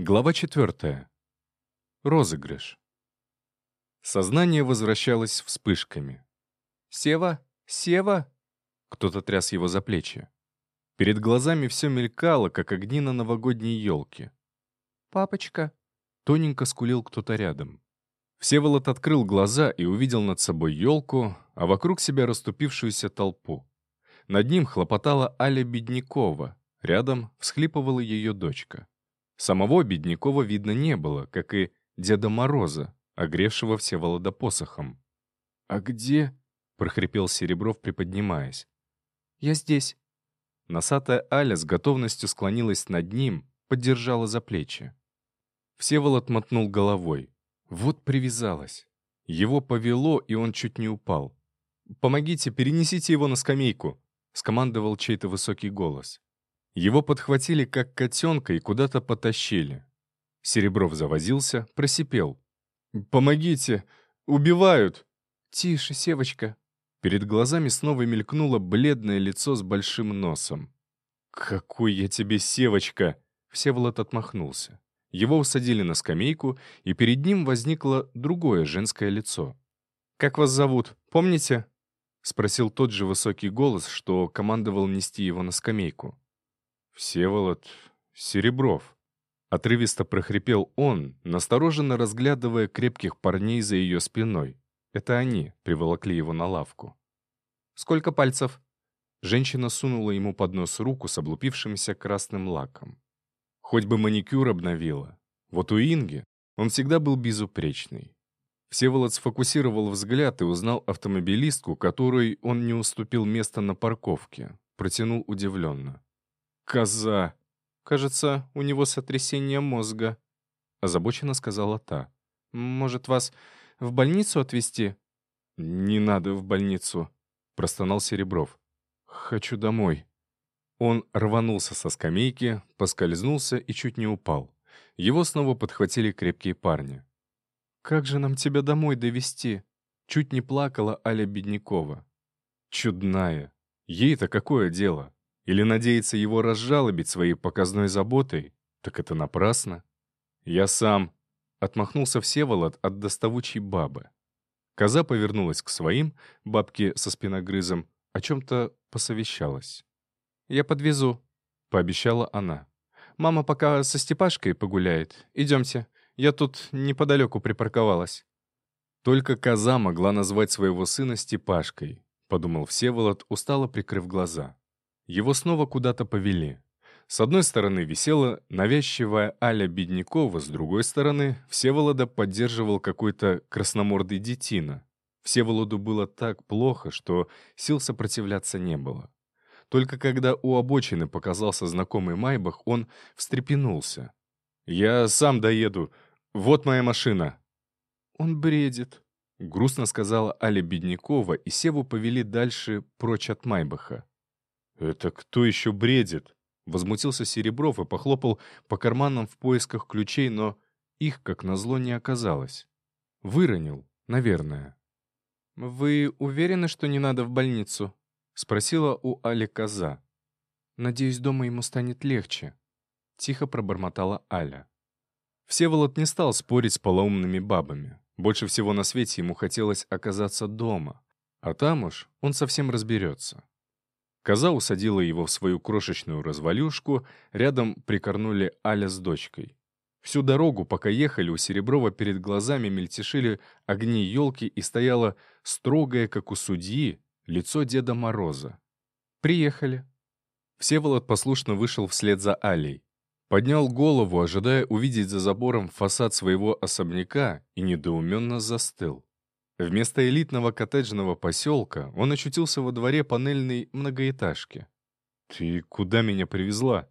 Глава четвертая. Розыгрыш. Сознание возвращалось вспышками. «Сева! Сева!» Кто-то тряс его за плечи. Перед глазами все мелькало, как огни на новогодней елке. «Папочка!» Тоненько скулил кто-то рядом. Всеволод открыл глаза и увидел над собой елку, а вокруг себя расступившуюся толпу. Над ним хлопотала Аля Беднякова, рядом всхлипывала ее дочка. Самого Беднякова видно не было, как и Деда Мороза, огревшего Всеволода посохом. «А где?» — прохрипел Серебров, приподнимаясь. «Я здесь». Носатая Аля с готовностью склонилась над ним, поддержала за плечи. Всеволод мотнул головой. Вот привязалась. Его повело, и он чуть не упал. «Помогите, перенесите его на скамейку», — скомандовал чей-то высокий голос. Его подхватили как котенка и куда-то потащили. Серебров завозился, просипел. «Помогите! Убивают!» «Тише, Севочка!» Перед глазами снова мелькнуло бледное лицо с большим носом. «Какой я тебе, Севочка!» Всеволод отмахнулся. Его усадили на скамейку, и перед ним возникло другое женское лицо. «Как вас зовут, помните?» — спросил тот же высокий голос, что командовал нести его на скамейку. «Всеволод Серебров», — отрывисто прохрипел он, настороженно разглядывая крепких парней за ее спиной. Это они приволокли его на лавку. «Сколько пальцев?» Женщина сунула ему под нос руку с облупившимся красным лаком. Хоть бы маникюр обновила. Вот у Инги он всегда был безупречный. Всеволод сфокусировал взгляд и узнал автомобилистку, которой он не уступил место на парковке. Протянул удивленно. «Коза! Кажется, у него сотрясение мозга», — озабоченно сказала та. «Может, вас в больницу отвезти?» «Не надо в больницу», — простонал Серебров. «Хочу домой». Он рванулся со скамейки, поскользнулся и чуть не упал. Его снова подхватили крепкие парни. «Как же нам тебя домой довести? Чуть не плакала Аля Беднякова. «Чудная! Ей-то какое дело?» Или надеется его разжалобить своей показной заботой? Так это напрасно. Я сам. Отмахнулся Всеволод от доставучей бабы. Коза повернулась к своим, бабке со спиногрызом, о чем-то посовещалась. «Я подвезу», — пообещала она. «Мама пока со Степашкой погуляет. Идемте. Я тут неподалеку припарковалась». Только коза могла назвать своего сына Степашкой, подумал Всеволод, устало прикрыв глаза. Его снова куда-то повели. С одной стороны висела навязчивая Аля Беднякова, с другой стороны Всеволода поддерживал какой-то красномордый детина. Всеволоду было так плохо, что сил сопротивляться не было. Только когда у обочины показался знакомый Майбах, он встрепенулся. «Я сам доеду. Вот моя машина». «Он бредит», — грустно сказала Аля Беднякова, и Севу повели дальше прочь от Майбаха. «Это кто еще бредит?» Возмутился Серебров и похлопал по карманам в поисках ключей, но их, как назло, не оказалось. Выронил, наверное. «Вы уверены, что не надо в больницу?» — спросила у Али коза. «Надеюсь, дома ему станет легче», — тихо пробормотала Аля. Всеволод не стал спорить с полоумными бабами. Больше всего на свете ему хотелось оказаться дома. А там уж он совсем разберется. Коза усадила его в свою крошечную развалюшку, рядом прикорнули Аля с дочкой. Всю дорогу, пока ехали, у Сереброва перед глазами мельтешили огни елки и стояло строгое, как у судьи, лицо Деда Мороза. «Приехали». Всеволод послушно вышел вслед за Алей. Поднял голову, ожидая увидеть за забором фасад своего особняка, и недоуменно застыл. Вместо элитного коттеджного поселка он очутился во дворе панельной многоэтажки. «Ты куда меня привезла?»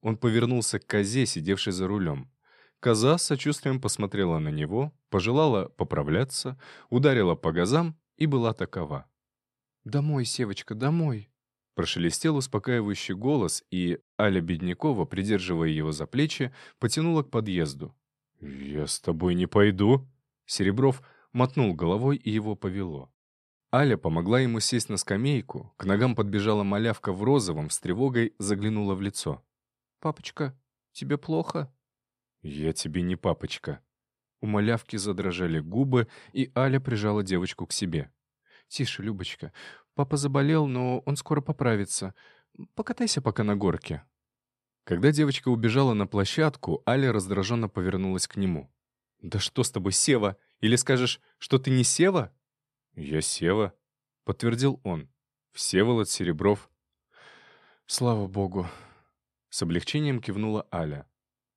Он повернулся к козе, сидевшей за рулем. Коза с сочувствием посмотрела на него, пожелала поправляться, ударила по газам и была такова. «Домой, Севочка, домой!» Прошелестел успокаивающий голос, и Аля Беднякова, придерживая его за плечи, потянула к подъезду. «Я с тобой не пойду!» Серебров мотнул головой, и его повело. Аля помогла ему сесть на скамейку, к ногам подбежала малявка в розовом, с тревогой заглянула в лицо. «Папочка, тебе плохо?» «Я тебе не папочка». У малявки задрожали губы, и Аля прижала девочку к себе. «Тише, Любочка. Папа заболел, но он скоро поправится. Покатайся пока на горке». Когда девочка убежала на площадку, Аля раздраженно повернулась к нему. «Да что с тобой, Сева? Или скажешь, что ты не Сева?» «Я Сева», — подтвердил он. «Всеволод Серебров». «Слава богу», — с облегчением кивнула Аля.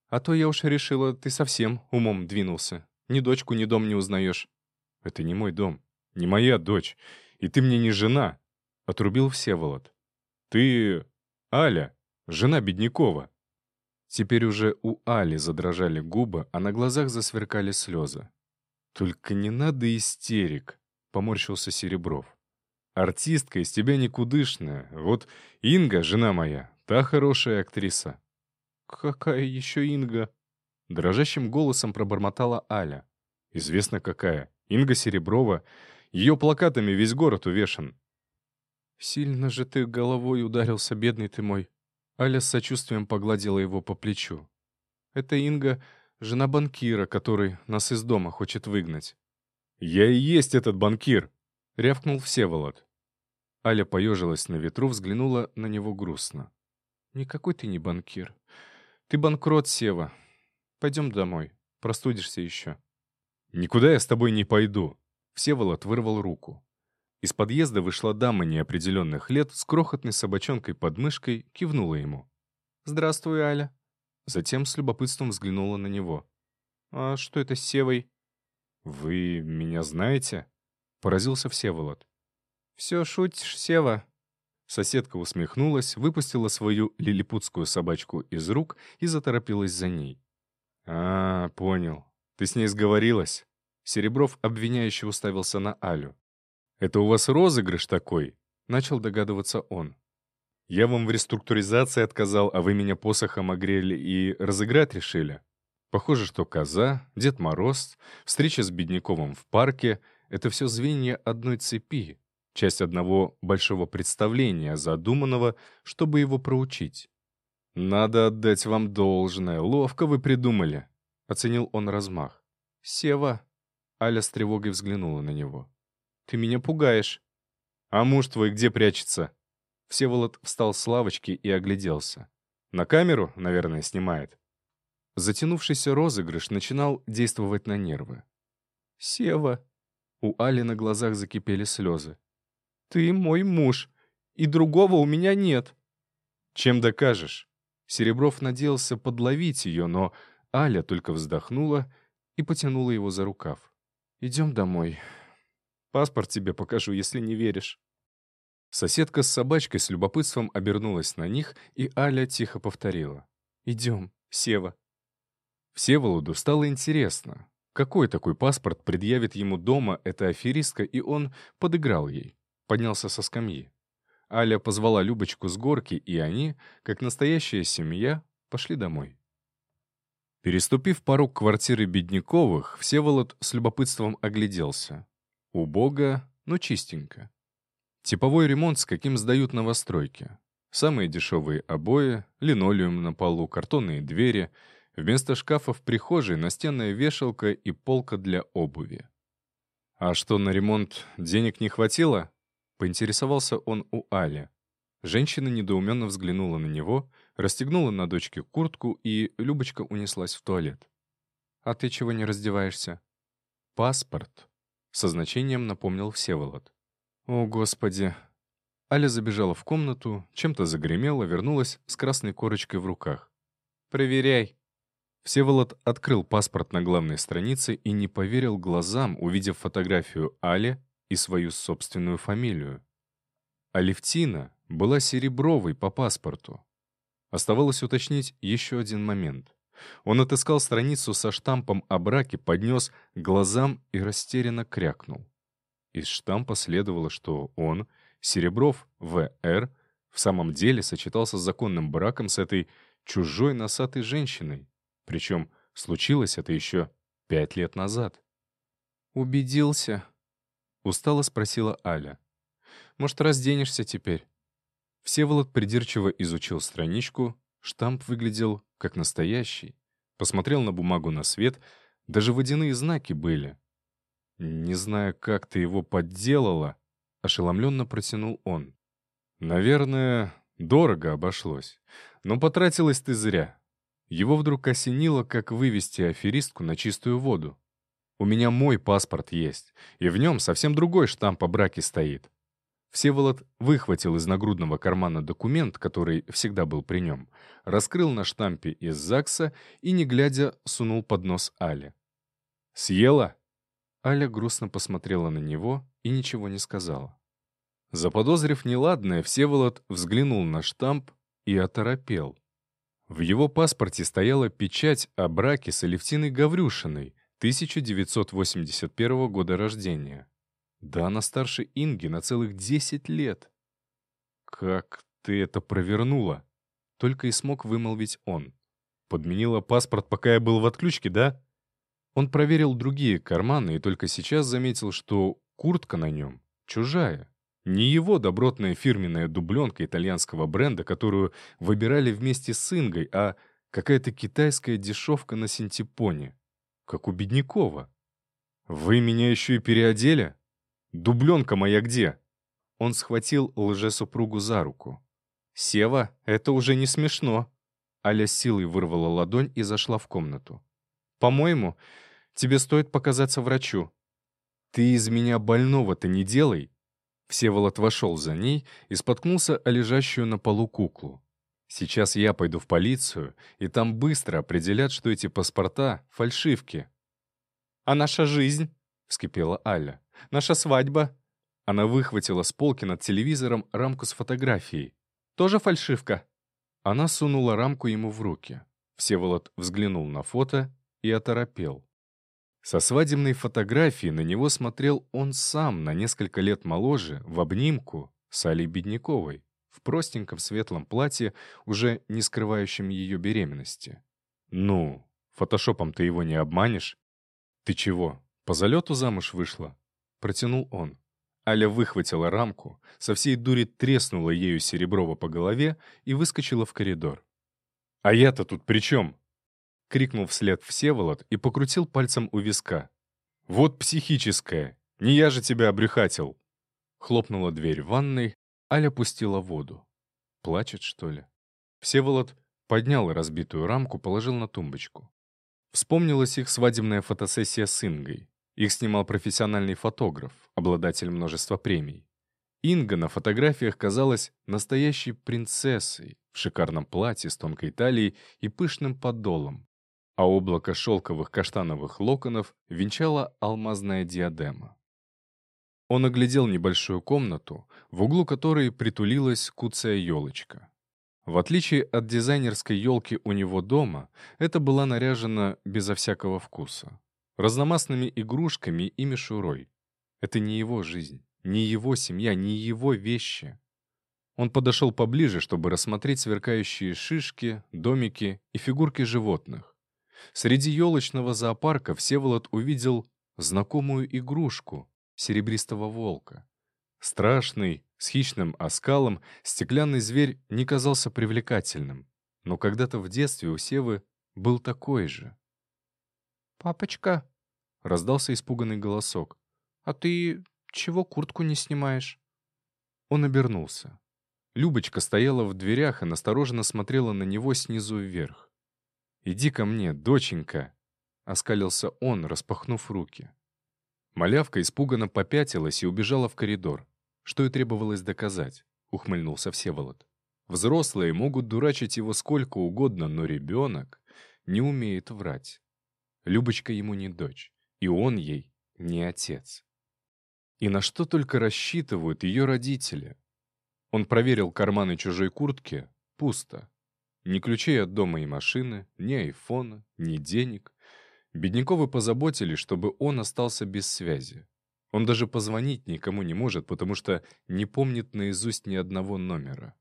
«А то я уж решила, ты совсем умом двинулся. Ни дочку, ни дом не узнаешь». «Это не мой дом, не моя дочь, и ты мне не жена», — отрубил Всеволод. «Ты Аля, жена Беднякова». Теперь уже у Али задрожали губы, а на глазах засверкали слезы. «Только не надо истерик», — поморщился Серебров. «Артистка из тебя никудышная. Вот Инга, жена моя, та хорошая актриса». «Какая еще Инга?» Дрожащим голосом пробормотала Аля. «Известно какая. Инга Сереброва. Ее плакатами весь город увешан». «Сильно же ты головой ударился, бедный ты мой», Аля с сочувствием погладила его по плечу. «Это Инга, жена банкира, который нас из дома хочет выгнать». «Я и есть этот банкир!» — рявкнул Всеволод. Аля поежилась на ветру, взглянула на него грустно. «Никакой ты не банкир. Ты банкрот, Сева. Пойдем домой. Простудишься еще». «Никуда я с тобой не пойду!» Всеволод вырвал руку. Из подъезда вышла дама неопределенных лет с крохотной собачонкой под мышкой, кивнула ему. «Здравствуй, Аля». Затем с любопытством взглянула на него. «А что это с Севой?» «Вы меня знаете?» — поразился Всеволод. «Все шутишь, Сева?» Соседка усмехнулась, выпустила свою лилипутскую собачку из рук и заторопилась за ней. «А, понял. Ты с ней сговорилась?» Серебров обвиняюще уставился на Алю. «Это у вас розыгрыш такой?» — начал догадываться он. «Я вам в реструктуризации отказал, а вы меня посохом огрели и разыграть решили?» Похоже, что коза, Дед Мороз, встреча с Бедняковым в парке — это все звенья одной цепи, часть одного большого представления, задуманного, чтобы его проучить. «Надо отдать вам должное, ловко вы придумали», — оценил он размах. «Сева», — Аля с тревогой взглянула на него. Ты меня пугаешь». «А муж твой где прячется?» Всеволод встал с лавочки и огляделся. «На камеру, наверное, снимает». Затянувшийся розыгрыш начинал действовать на нервы. «Сева!» У Али на глазах закипели слезы. «Ты мой муж, и другого у меня нет». «Чем докажешь?» Серебров надеялся подловить ее, но Аля только вздохнула и потянула его за рукав. «Идем домой. Паспорт тебе покажу, если не веришь». Соседка с собачкой с любопытством обернулась на них, и Аля тихо повторила. «Идем, Сева». Всеволоду стало интересно, какой такой паспорт предъявит ему дома эта аферистка, и он подыграл ей, поднялся со скамьи. Аля позвала Любочку с горки, и они, как настоящая семья, пошли домой. Переступив порог квартиры Бедняковых, Всеволод с любопытством огляделся. Убого, но чистенько. Типовой ремонт, с каким сдают новостройки. Самые дешевые обои, линолеум на полу, картонные двери. Вместо шкафа в прихожей настенная вешалка и полка для обуви. «А что, на ремонт денег не хватило?» — поинтересовался он у Али. Женщина недоуменно взглянула на него, расстегнула на дочке куртку, и Любочка унеслась в туалет. «А ты чего не раздеваешься?» «Паспорт», со значением напомнил Всеволод. «О, Господи!» Аля забежала в комнату, чем-то загремела, вернулась с красной корочкой в руках. «Проверяй!» Всеволод открыл паспорт на главной странице и не поверил глазам, увидев фотографию Али и свою собственную фамилию. Алевтина была Серебровой по паспорту. Оставалось уточнить еще один момент. Он отыскал страницу со штампом о браке, поднес глазам и растерянно крякнул. Из штампа следовало, что он, Серебров В.Р., в самом деле сочетался с законным браком с этой чужой носатой женщиной. Причем случилось это еще пять лет назад. «Убедился?» — устало спросила Аля. «Может, разденешься теперь?» Всеволод придирчиво изучил страничку, Штамп выглядел как настоящий. Посмотрел на бумагу на свет, даже водяные знаки были. «Не знаю, как ты его подделала», — ошеломленно протянул он. «Наверное, дорого обошлось. Но потратилась ты зря. Его вдруг осенило, как вывести аферистку на чистую воду. У меня мой паспорт есть, и в нем совсем другой штамп о браке стоит. Всеволод выхватил из нагрудного кармана документ, который всегда был при нем, раскрыл на штампе из ЗАГСа и, не глядя, сунул под нос Але. «Съела?» Аля грустно посмотрела на него и ничего не сказала. Заподозрив неладное, Всеволод взглянул на штамп и оторопел. В его паспорте стояла печать о браке с Алевтиной Гаврюшиной, 1981 года рождения. Да она старше Инги на целых 10 лет. «Как ты это провернула?» Только и смог вымолвить он. «Подменила паспорт, пока я был в отключке, да?» Он проверил другие карманы и только сейчас заметил, что куртка на нем чужая. Не его добротная фирменная дубленка итальянского бренда, которую выбирали вместе с Ингой, а какая-то китайская дешевка на синтепоне. Как у Беднякова. «Вы меня еще и переодели? Дубленка моя где?» Он схватил лжесупругу за руку. «Сева, это уже не смешно». Аля силой вырвала ладонь и зашла в комнату. «По-моему, тебе стоит показаться врачу». «Ты из меня больного-то не делай», Всеволод вошел за ней и споткнулся о лежащую на полу куклу. «Сейчас я пойду в полицию, и там быстро определят, что эти паспорта — фальшивки». «А наша жизнь?» — вскипела Аля. «Наша свадьба?» Она выхватила с полки над телевизором рамку с фотографией. «Тоже фальшивка?» Она сунула рамку ему в руки. Всеволод взглянул на фото и оторопел. Со свадебной фотографии на него смотрел он сам, на несколько лет моложе, в обнимку с Алей Бедняковой, в простеньком светлом платье, уже не скрывающем ее беременности. «Ну, фотошопом ты его не обманешь?» «Ты чего, по залету замуж вышла?» Протянул он. Аля выхватила рамку, со всей дури треснула ею Сереброва по голове и выскочила в коридор. «А я-то тут при чем?» — крикнул вслед Всеволод и покрутил пальцем у виска. «Вот психическое! Не я же тебя обрюхатил!» Хлопнула дверь в ванной, Аля пустила воду. Плачет, что ли? Всеволод поднял разбитую рамку, положил на тумбочку. Вспомнилась их свадебная фотосессия с Ингой. Их снимал профессиональный фотограф, обладатель множества премий. Инга на фотографиях казалась настоящей принцессой в шикарном платье с тонкой талией и пышным подолом а облако шелковых каштановых локонов венчала алмазная диадема. Он оглядел небольшую комнату, в углу которой притулилась куцая елочка. В отличие от дизайнерской елки у него дома, это была наряжена безо всякого вкуса. Разномастными игрушками и мишурой. Это не его жизнь, не его семья, не его вещи. Он подошел поближе, чтобы рассмотреть сверкающие шишки, домики и фигурки животных. Среди елочного зоопарка Всеволод увидел знакомую игрушку — серебристого волка. Страшный, с хищным оскалом, стеклянный зверь не казался привлекательным, но когда-то в детстве у Севы был такой же. «Папочка!» — раздался испуганный голосок. «А ты чего куртку не снимаешь?» Он обернулся. Любочка стояла в дверях и настороженно смотрела на него снизу вверх. «Иди ко мне, доченька!» — оскалился он, распахнув руки. Малявка испуганно попятилась и убежала в коридор. Что и требовалось доказать, — ухмыльнулся Всеволод. Взрослые могут дурачить его сколько угодно, но ребенок не умеет врать. Любочка ему не дочь, и он ей не отец. И на что только рассчитывают ее родители? Он проверил карманы чужой куртки — пусто. Ни ключей от дома и машины, ни айфона, ни денег. Бедняковы позаботились, чтобы он остался без связи. Он даже позвонить никому не может, потому что не помнит наизусть ни одного номера.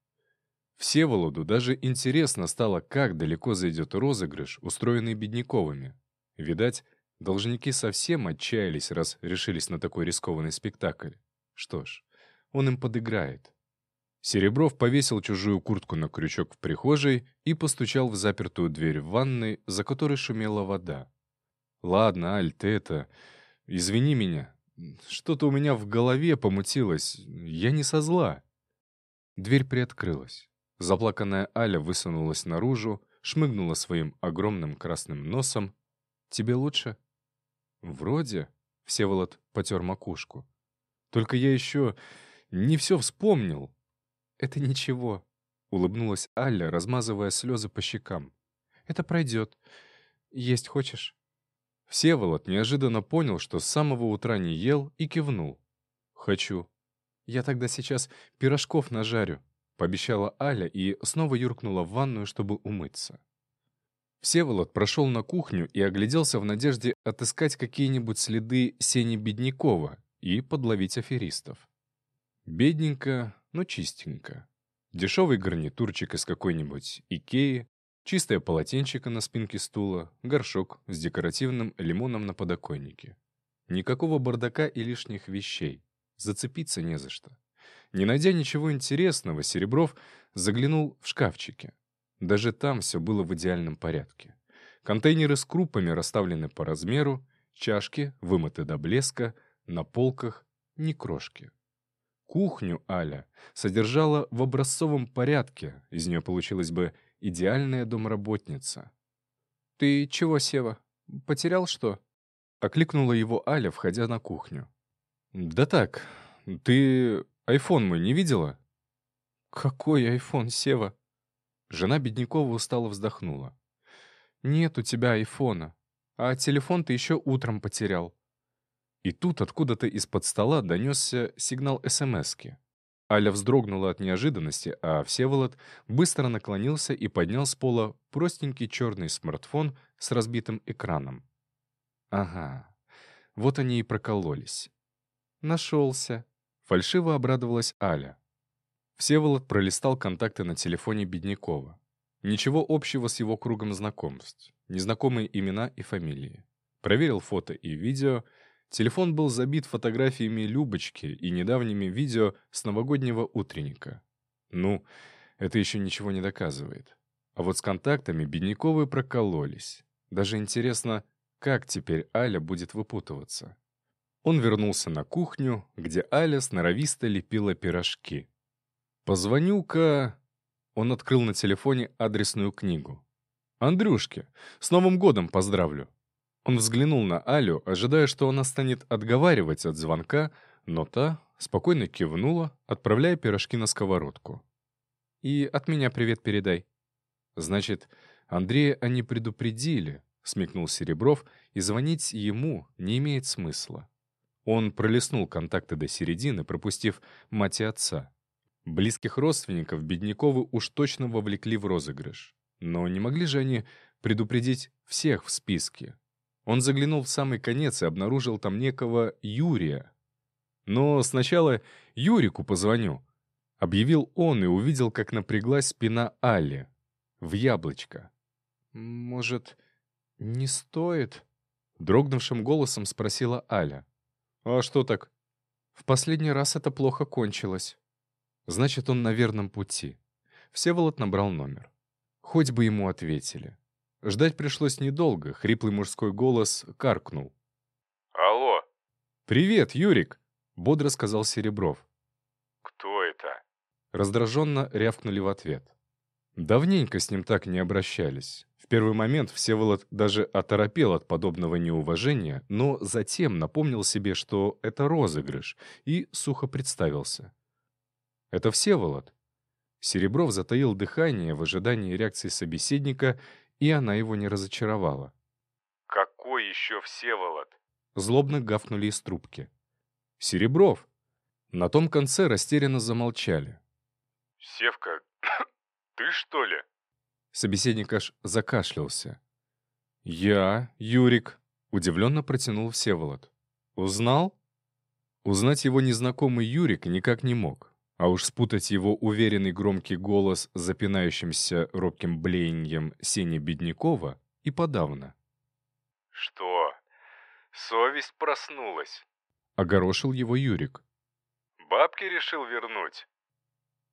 Всеволоду даже интересно стало, как далеко зайдет розыгрыш, устроенный Бедняковыми. Видать, должники совсем отчаялись, раз решились на такой рискованный спектакль. Что ж, он им подыграет. Серебров повесил чужую куртку на крючок в прихожей и постучал в запертую дверь в ванной, за которой шумела вода. «Ладно, Аль, ты это... Извини меня. Что-то у меня в голове помутилось. Я не со зла». Дверь приоткрылась. Заплаканная Аля высунулась наружу, шмыгнула своим огромным красным носом. «Тебе лучше?» «Вроде», — Всеволод потер макушку. «Только я еще не все вспомнил». «Это ничего», — улыбнулась Аля, размазывая слезы по щекам. «Это пройдет. Есть хочешь?» Всеволод неожиданно понял, что с самого утра не ел, и кивнул. «Хочу». «Я тогда сейчас пирожков нажарю», — пообещала Аля и снова юркнула в ванную, чтобы умыться. Всеволод прошел на кухню и огляделся в надежде отыскать какие-нибудь следы Сени Беднякова и подловить аферистов. Бедненько, но чистенько. Дешевый гарнитурчик из какой-нибудь Икеи, чистое полотенчико на спинке стула, горшок с декоративным лимоном на подоконнике. Никакого бардака и лишних вещей. Зацепиться не за что. Не найдя ничего интересного, Серебров заглянул в шкафчики. Даже там все было в идеальном порядке. Контейнеры с крупами расставлены по размеру, чашки вымыты до блеска, на полках ни крошки. Кухню Аля содержала в образцовом порядке, из нее получилась бы идеальная домработница. «Ты чего, Сева, потерял что?» — окликнула его Аля, входя на кухню. «Да так, ты айфон мой не видела?» «Какой айфон, Сева?» Жена Беднякова устало вздохнула. «Нет у тебя айфона, а телефон ты еще утром потерял». И тут откуда-то из-под стола донесся сигнал СМСки. Аля вздрогнула от неожиданности, а Всеволод быстро наклонился и поднял с пола простенький черный смартфон с разбитым экраном. «Ага, вот они и прокололись». «Нашелся», — фальшиво обрадовалась Аля. Всеволод пролистал контакты на телефоне Беднякова. Ничего общего с его кругом знакомств. Незнакомые имена и фамилии. Проверил фото и видео. Телефон был забит фотографиями Любочки и недавними видео с новогоднего утренника. Ну, это еще ничего не доказывает. А вот с контактами Бедняковы прокололись. Даже интересно, как теперь Аля будет выпутываться. Он вернулся на кухню, где Аля сноровисто лепила пирожки. «Позвоню-ка...» Он открыл на телефоне адресную книгу. «Андрюшке, с Новым годом поздравлю!» Он взглянул на Алю, ожидая, что она станет отговаривать от звонка, но та спокойно кивнула, отправляя пирожки на сковородку. «И от меня привет передай». «Значит, Андрея они предупредили», — смекнул Серебров, «и звонить ему не имеет смысла». Он пролистнул контакты до середины, пропустив мать и отца. Близких родственников Бедняковы уж точно вовлекли в розыгрыш. Но не могли же они предупредить всех в списке? Он заглянул в самый конец и обнаружил там некого Юрия. «Но сначала Юрику позвоню», — объявил он и увидел, как напряглась спина Алли. В яблочко. «Может, не стоит?» — дрогнувшим голосом спросила Аля. «А что так?» «В последний раз это плохо кончилось». Значит, он на верном пути. Всеволод набрал номер. Хоть бы ему ответили. Ждать пришлось недолго, хриплый мужской голос каркнул. «Алло!» «Привет, Юрик!» — бодро сказал Серебров. «Кто это?» Раздраженно рявкнули в ответ. Давненько с ним так не обращались. В первый момент Всеволод даже оторопел от подобного неуважения, но затем напомнил себе, что это розыгрыш, и сухо представился. Это Всеволод. Серебров затаил дыхание в ожидании реакции собеседника, и она его не разочаровала. «Какой еще Всеволод?» Злобно гавкнули из трубки. «Серебров!» На том конце растерянно замолчали. «Севка, ты что ли?» Собеседник аж закашлялся. «Я, Юрик», — удивленно протянул Всеволод. «Узнал?» Узнать его незнакомый Юрик никак не мог. А уж спутать его уверенный громкий голос с запинающимся робким блеянием Сени Беднякова и подавно. «Что? Совесть проснулась?» — огорошил его Юрик. «Бабки решил вернуть?»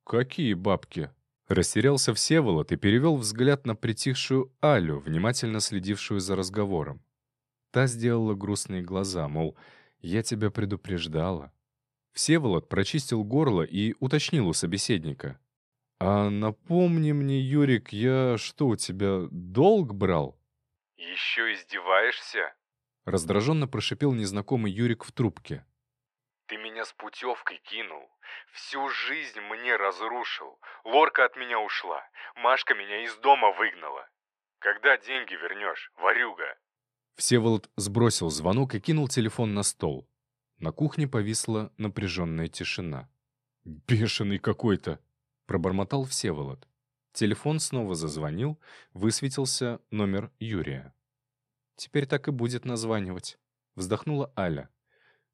«Какие бабки?» Растерялся Всеволод и перевел взгляд на притихшую Алю, внимательно следившую за разговором. Та сделала грустные глаза, мол, «Я тебя предупреждала». Всеволод прочистил горло и уточнил у собеседника. «А напомни мне, Юрик, я что, у тебя долг брал?» «Еще издеваешься?» Раздраженно прошипел незнакомый Юрик в трубке. «Ты меня с путевкой кинул. Всю жизнь мне разрушил. Лорка от меня ушла. Машка меня из дома выгнала. Когда деньги вернешь, ворюга?» Всеволод сбросил звонок и кинул телефон на стол. На кухне повисла напряженная тишина. «Бешеный какой-то!» — пробормотал Всеволод. Телефон снова зазвонил, высветился номер Юрия. «Теперь так и будет названивать», — вздохнула Аля.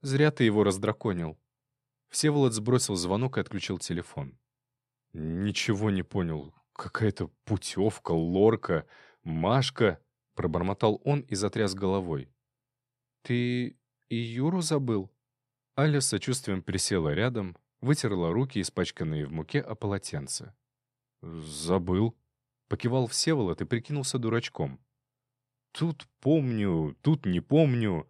«Зря ты его раздраконил». Всеволод сбросил звонок и отключил телефон. «Ничего не понял. Какая-то путевка, лорка, Машка», — пробормотал он и затряс головой. «Ты и Юру забыл?» Аля с сочувствием присела рядом, вытерла руки, испачканные в муке, о полотенце. «Забыл», — покивал Всеволод и прикинулся дурачком. «Тут помню, тут не помню.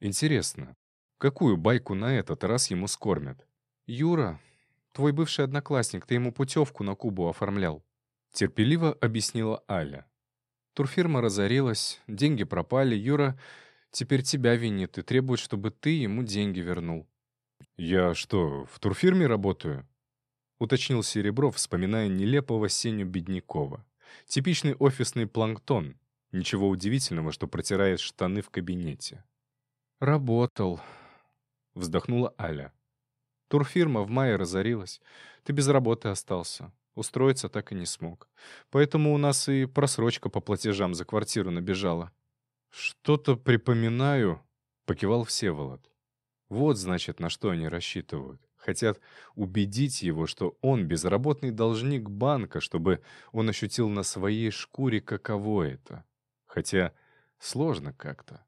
Интересно, какую байку на этот раз ему скормят?» «Юра, твой бывший одноклассник, ты ему путевку на Кубу оформлял», — терпеливо объяснила Аля. Турфирма разорилась, деньги пропали, Юра теперь тебя винит и требует, чтобы ты ему деньги вернул. «Я что, в турфирме работаю?» — уточнил Серебров, вспоминая нелепого Сеню Беднякова. Типичный офисный планктон. Ничего удивительного, что протирает штаны в кабинете. «Работал», — вздохнула Аля. «Турфирма в мае разорилась. Ты без работы остался. Устроиться так и не смог. Поэтому у нас и просрочка по платежам за квартиру набежала». «Что-то припоминаю», — покивал Всеволод. Вот, значит, на что они рассчитывают. Хотят убедить его, что он безработный должник банка, чтобы он ощутил на своей шкуре, каково это. Хотя сложно как-то.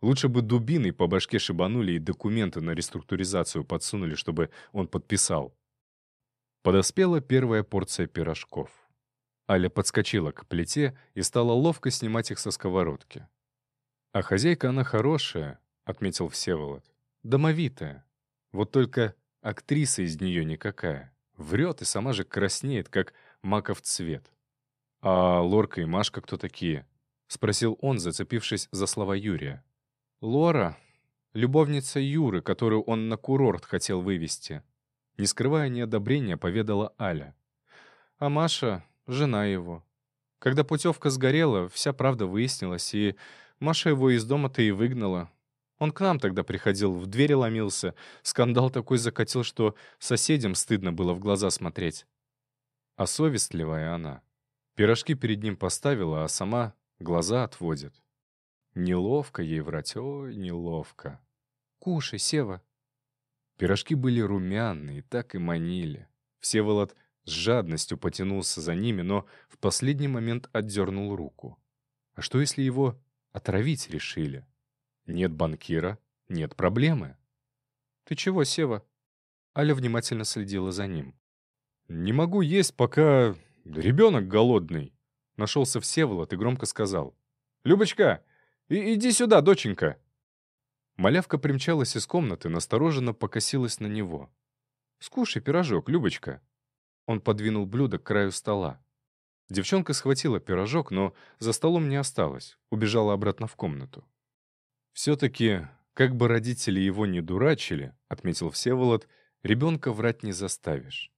Лучше бы дубиной по башке шибанули и документы на реструктуризацию подсунули, чтобы он подписал. Подоспела первая порция пирожков. Аля подскочила к плите и стала ловко снимать их со сковородки. «А хозяйка она хорошая», — отметил Всеволод. Домовитая. Вот только актриса из нее никакая. Врет и сама же краснеет, как маков цвет. «А Лорка и Машка кто такие?» — спросил он, зацепившись за слова Юрия. «Лора — любовница Юры, которую он на курорт хотел вывести». Не скрывая неодобрения, поведала Аля. «А Маша — жена его. Когда путевка сгорела, вся правда выяснилась, и Маша его из дома-то и выгнала, он к нам тогда приходил, в двери ломился. Скандал такой закатил, что соседям стыдно было в глаза смотреть. А совестливая она. Пирожки перед ним поставила, а сама глаза отводит. Неловко ей врать, ой, неловко. «Кушай, Сева». Пирожки были румяные, так и манили. Всеволод с жадностью потянулся за ними, но в последний момент отдернул руку. А что, если его отравить решили? Нет банкира, нет проблемы. «Ты чего, Сева?» Аля внимательно следила за ним. «Не могу есть, пока ребенок голодный», — нашелся Всеволод и громко сказал. «Любочка, и иди сюда, доченька». Малявка примчалась из комнаты, настороженно покосилась на него. «Скушай пирожок, Любочка». Он подвинул блюдо к краю стола. Девчонка схватила пирожок, но за столом не осталась, убежала обратно в комнату. Все-таки, как бы родители его не дурачили, отметил Всеволод, ребенка врать не заставишь.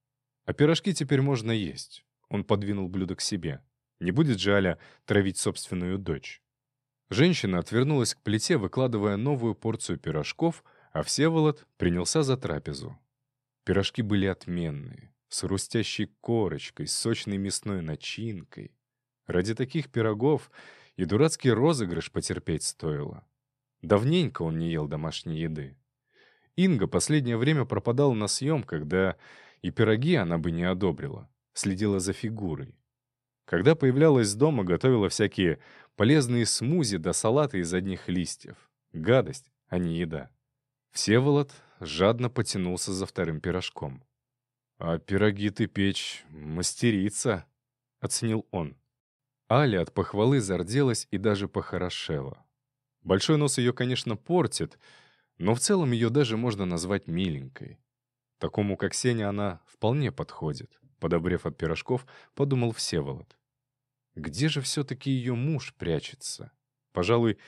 А пирожки теперь можно есть. Он подвинул блюдо к себе. Не будет же Аля травить собственную дочь. Женщина отвернулась к плите, выкладывая новую порцию пирожков, а Всеволод принялся за трапезу. Пирожки были отменные, с хрустящей корочкой, с сочной мясной начинкой. Ради таких пирогов и дурацкий розыгрыш потерпеть стоило. Давненько он не ел домашней еды. Инга последнее время пропадала на съемках, да и пироги она бы не одобрила, следила за фигурой. Когда появлялась дома, готовила всякие полезные смузи да салаты из одних листьев. Гадость, а не еда. Всеволод жадно потянулся за вторым пирожком. «А пироги ты печь мастерица», — оценил он. Аля от похвалы зарделась и даже похорошела. Большой нос ее, конечно, портит, но в целом ее даже можно назвать миленькой. Такому, как Сеня, она вполне подходит. Подобрев от пирожков, подумал Всеволод. Где же все-таки ее муж прячется? Пожалуй,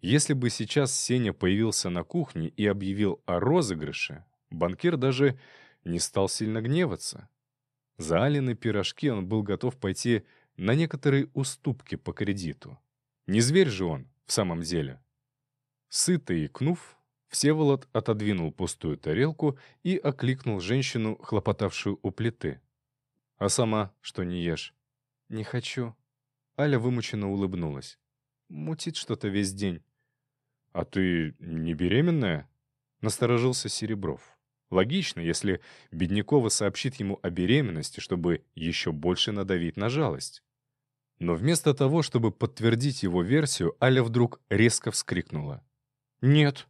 если бы сейчас Сеня появился на кухне и объявил о розыгрыше, банкир даже не стал сильно гневаться. За Алины пирожки он был готов пойти на некоторые уступки по кредиту. Не зверь же он, в самом деле. Сытый икнув, Всеволод отодвинул пустую тарелку и окликнул женщину, хлопотавшую у плиты. «А сама что не ешь?» «Не хочу». Аля вымученно улыбнулась. «Мутит что-то весь день». «А ты не беременная?» Насторожился Серебров. Логично, если Беднякова сообщит ему о беременности, чтобы еще больше надавить на жалость. Но вместо того, чтобы подтвердить его версию, Аля вдруг резко вскрикнула. «Нет!»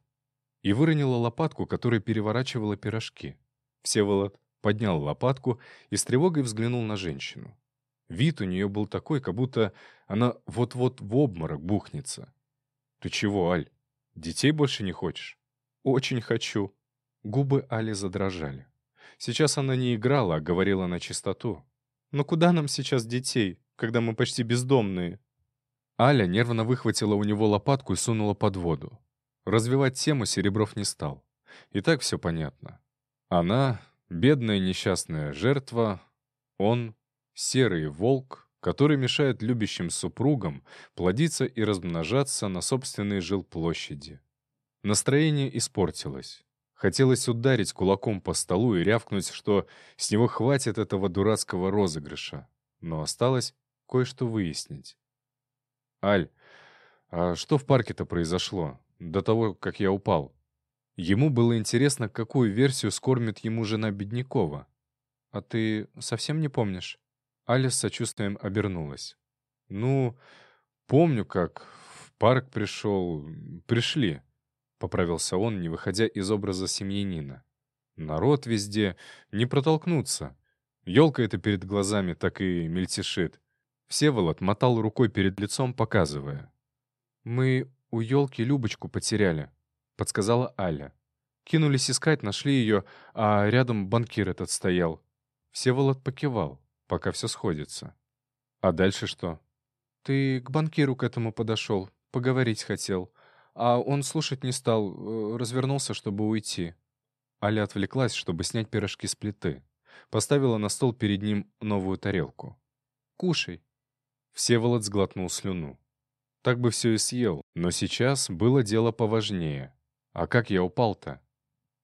и выронила лопатку, которая переворачивала пирожки. Всеволод поднял лопатку и с тревогой взглянул на женщину. Вид у нее был такой, как будто она вот-вот в обморок бухнется. «Ты чего, Аль? Детей больше не хочешь?» «Очень хочу». Губы Али задрожали. Сейчас она не играла, а говорила на чистоту. «Но куда нам сейчас детей, когда мы почти бездомные?» Аля нервно выхватила у него лопатку и сунула под воду. Развивать тему Серебров не стал. И так все понятно. Она — бедная несчастная жертва, он — серый волк, который мешает любящим супругам плодиться и размножаться на собственной жилплощади. Настроение испортилось. Хотелось ударить кулаком по столу и рявкнуть, что с него хватит этого дурацкого розыгрыша. Но осталось кое-что выяснить. «Аль, а что в парке-то произошло? до того, как я упал. Ему было интересно, какую версию скормит ему жена Беднякова. «А ты совсем не помнишь?» Аля с сочувствием обернулась. «Ну, помню, как в парк пришел... Пришли», — поправился он, не выходя из образа семьянина. «Народ везде, не протолкнуться. Елка это перед глазами так и мельтешит». Всеволод мотал рукой перед лицом, показывая. «Мы «У елки Любочку потеряли», — подсказала Аля. Кинулись искать, нашли ее, а рядом банкир этот стоял. Всеволод покивал, пока все сходится. «А дальше что?» «Ты к банкиру к этому подошел, поговорить хотел. А он слушать не стал, э, развернулся, чтобы уйти». Аля отвлеклась, чтобы снять пирожки с плиты. Поставила на стол перед ним новую тарелку. «Кушай». Всеволод сглотнул слюну. Так бы все и съел, но сейчас было дело поважнее. А как я упал-то?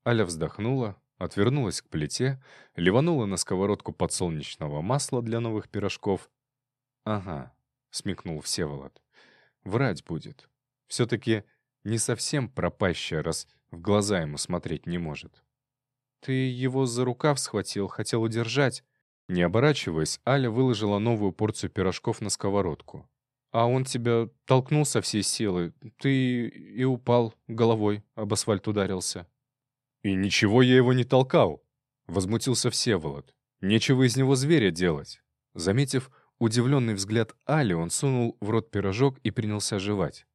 Аля вздохнула, отвернулась к плите, ливанула на сковородку подсолнечного масла для новых пирожков. «Ага», — смекнул Всеволод, — «врать будет. Все-таки не совсем пропащая, раз в глаза ему смотреть не может». «Ты его за рукав схватил, хотел удержать». Не оборачиваясь, Аля выложила новую порцию пирожков на сковородку. А он тебя толкнул со всей силы. Ты и упал головой, об асфальт ударился. «И ничего я его не толкал!» — возмутился Всеволод. «Нечего из него зверя делать». Заметив удивленный взгляд Али, он сунул в рот пирожок и принялся жевать.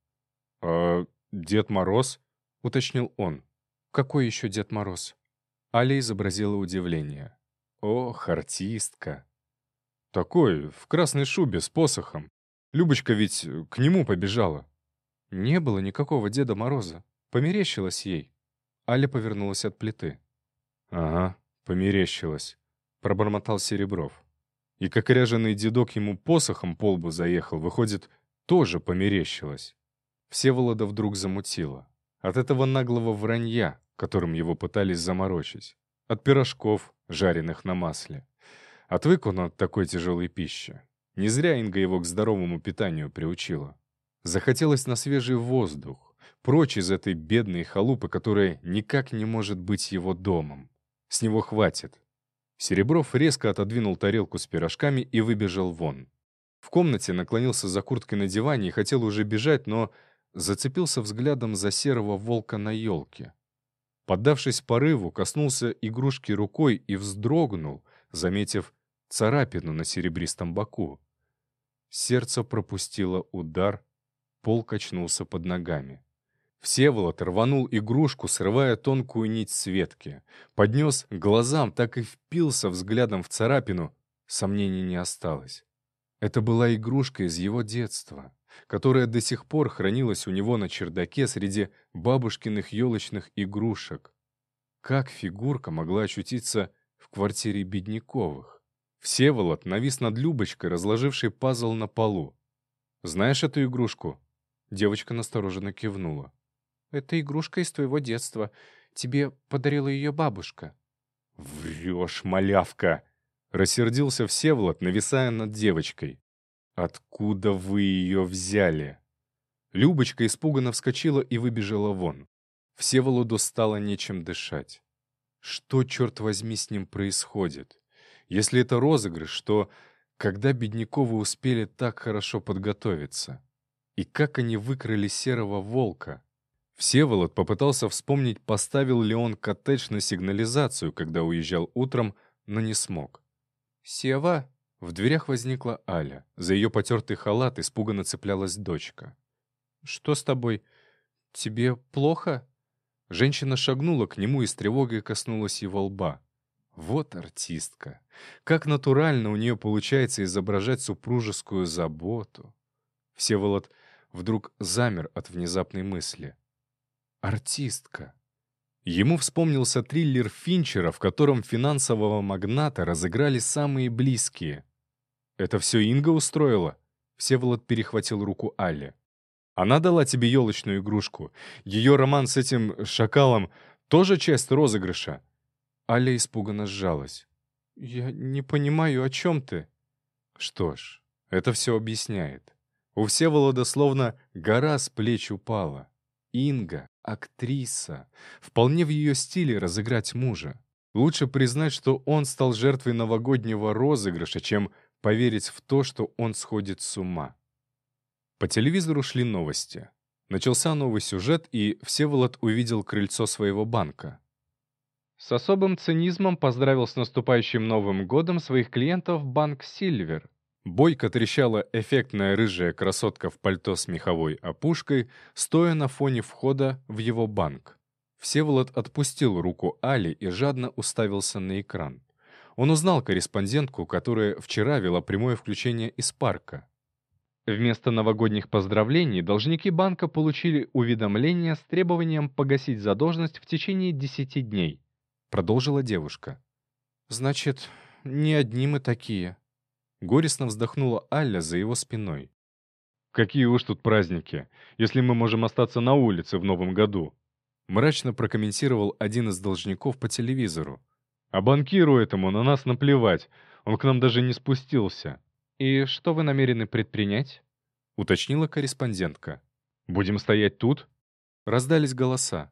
«А Дед Мороз?» — уточнил он. «Какой еще Дед Мороз?» Аля изобразила удивление. «Ох, артистка!» «Такой, в красной шубе, с посохом. Любочка ведь э, к нему побежала. Не было никакого Деда Мороза. Померещилась ей. Аля повернулась от плиты. «Ага, померещилась», — пробормотал Серебров. И как ряженый дедок ему посохом по лбу заехал, выходит, тоже померещилась. Всеволода вдруг замутило. От этого наглого вранья, которым его пытались заморочить. От пирожков, жареных на масле. Отвык он от такой тяжелой пищи. Не зря Инга его к здоровому питанию приучила. Захотелось на свежий воздух, прочь из этой бедной халупы, которая никак не может быть его домом. С него хватит. Серебров резко отодвинул тарелку с пирожками и выбежал вон. В комнате наклонился за курткой на диване и хотел уже бежать, но зацепился взглядом за серого волка на елке. Поддавшись порыву, коснулся игрушки рукой и вздрогнул, заметив царапину на серебристом боку. Сердце пропустило удар, пол качнулся под ногами. Всеволод рванул игрушку, срывая тонкую нить светки. Поднес к глазам, так и впился взглядом в царапину. Сомнений не осталось. Это была игрушка из его детства, которая до сих пор хранилась у него на чердаке среди бабушкиных елочных игрушек. Как фигурка могла очутиться в квартире Бедняковых? Всеволод навис над Любочкой, разложившей пазл на полу. «Знаешь эту игрушку?» Девочка настороженно кивнула. «Это игрушка из твоего детства. Тебе подарила ее бабушка». «Врешь, малявка!» Рассердился Всеволод, нависая над девочкой. «Откуда вы ее взяли?» Любочка испуганно вскочила и выбежала вон. Всеволоду стало нечем дышать. Что, черт возьми, с ним происходит? Если это розыгрыш, то когда Бедняковы успели так хорошо подготовиться? И как они выкрали серого волка? Всеволод попытался вспомнить, поставил ли он коттедж на сигнализацию, когда уезжал утром, но не смог. «Сева?» В дверях возникла Аля. За ее потертый халат испуганно цеплялась дочка. «Что с тобой? Тебе плохо?» Женщина шагнула к нему и с тревогой коснулась его лба. Вот артистка. Как натурально у нее получается изображать супружескую заботу. Всеволод вдруг замер от внезапной мысли. Артистка. Ему вспомнился триллер Финчера, в котором финансового магната разыграли самые близкие. «Это все Инга устроила?» Всеволод перехватил руку Алле. «Она дала тебе елочную игрушку. Ее роман с этим шакалом тоже часть розыгрыша?» Аля испуганно сжалась. «Я не понимаю, о чем ты?» Что ж, это все объясняет. У Всеволода словно гора с плеч упала. Инга — актриса. Вполне в ее стиле разыграть мужа. Лучше признать, что он стал жертвой новогоднего розыгрыша, чем поверить в то, что он сходит с ума. По телевизору шли новости. Начался новый сюжет, и Всеволод увидел крыльцо своего банка. С особым цинизмом поздравил с наступающим Новым годом своих клиентов банк «Сильвер», Бойко трещала эффектная рыжая красотка в пальто с меховой опушкой, стоя на фоне входа в его банк. Всеволод отпустил руку Али и жадно уставился на экран. Он узнал корреспондентку, которая вчера вела прямое включение из парка. Вместо новогодних поздравлений должники банка получили уведомление с требованием погасить задолженность в течение 10 дней. Продолжила девушка. «Значит, не одни мы такие», Горестно вздохнула Аля за его спиной. «Какие уж тут праздники, если мы можем остаться на улице в новом году?» Мрачно прокомментировал один из должников по телевизору. «А банкиру этому на нас наплевать, он к нам даже не спустился». «И что вы намерены предпринять?» — уточнила корреспондентка. «Будем стоять тут?» Раздались голоса.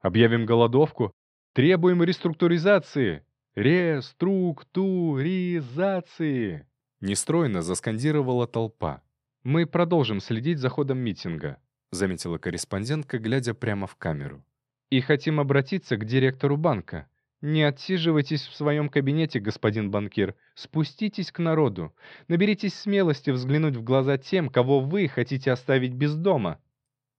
«Объявим голодовку? Требуем реструктуризации! Реструктуризации!» Нестройно заскандировала толпа. «Мы продолжим следить за ходом митинга», — заметила корреспондентка, глядя прямо в камеру. «И хотим обратиться к директору банка. Не отсиживайтесь в своем кабинете, господин банкир. Спуститесь к народу. Наберитесь смелости взглянуть в глаза тем, кого вы хотите оставить без дома».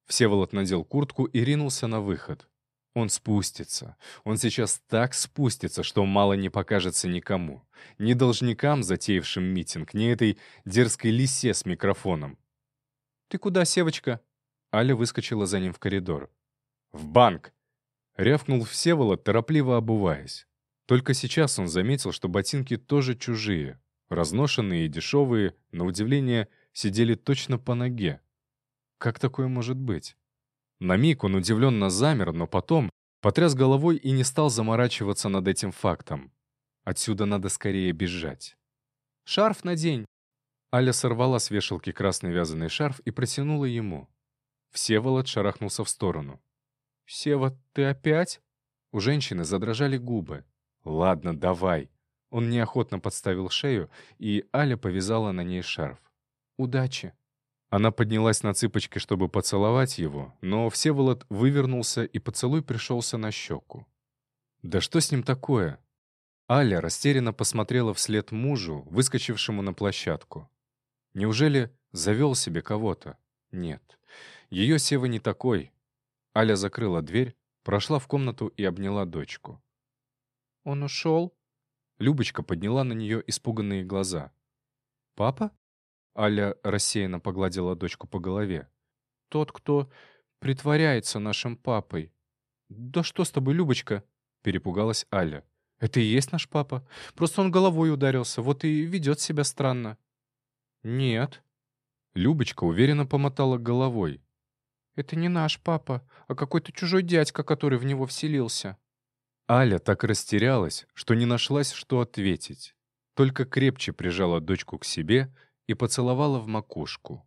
Всеволод надел куртку и ринулся на выход. Он спустится. Он сейчас так спустится, что мало не покажется никому. Ни должникам, затеявшим митинг, ни этой дерзкой лисе с микрофоном. «Ты куда, Севочка?» Аля выскочила за ним в коридор. «В банк!» Рявкнул Всеволод, торопливо обуваясь. Только сейчас он заметил, что ботинки тоже чужие. Разношенные и дешевые, на удивление, сидели точно по ноге. Как такое может быть? На миг он удивленно замер, но потом потряс головой и не стал заморачиваться над этим фактом. Отсюда надо скорее бежать. «Шарф надень!» Аля сорвала с вешалки красный вязаный шарф и протянула ему. Всеволод шарахнулся в сторону. «Сева, ты опять?» У женщины задрожали губы. «Ладно, давай». Он неохотно подставил шею, и Аля повязала на ней шарф. «Удачи!» Она поднялась на цыпочки, чтобы поцеловать его, но Всеволод вывернулся, и поцелуй пришелся на щеку. «Да что с ним такое?» Аля растерянно посмотрела вслед мужу, выскочившему на площадку. Неужели завел себе кого-то? Нет. Ее Сева не такой. Аля закрыла дверь, прошла в комнату и обняла дочку. «Он ушел?» Любочка подняла на нее испуганные глаза. «Папа?» Аля рассеянно погладила дочку по голове. «Тот, кто притворяется нашим папой». «Да что с тобой, Любочка?» — перепугалась Аля. «Это и есть наш папа. Просто он головой ударился, вот и ведет себя странно». «Нет». Любочка уверенно помотала головой. «Это не наш папа, а какой-то чужой дядька, который в него вселился». Аля так растерялась, что не нашлась, что ответить. Только крепче прижала дочку к себе и поцеловала в макушку.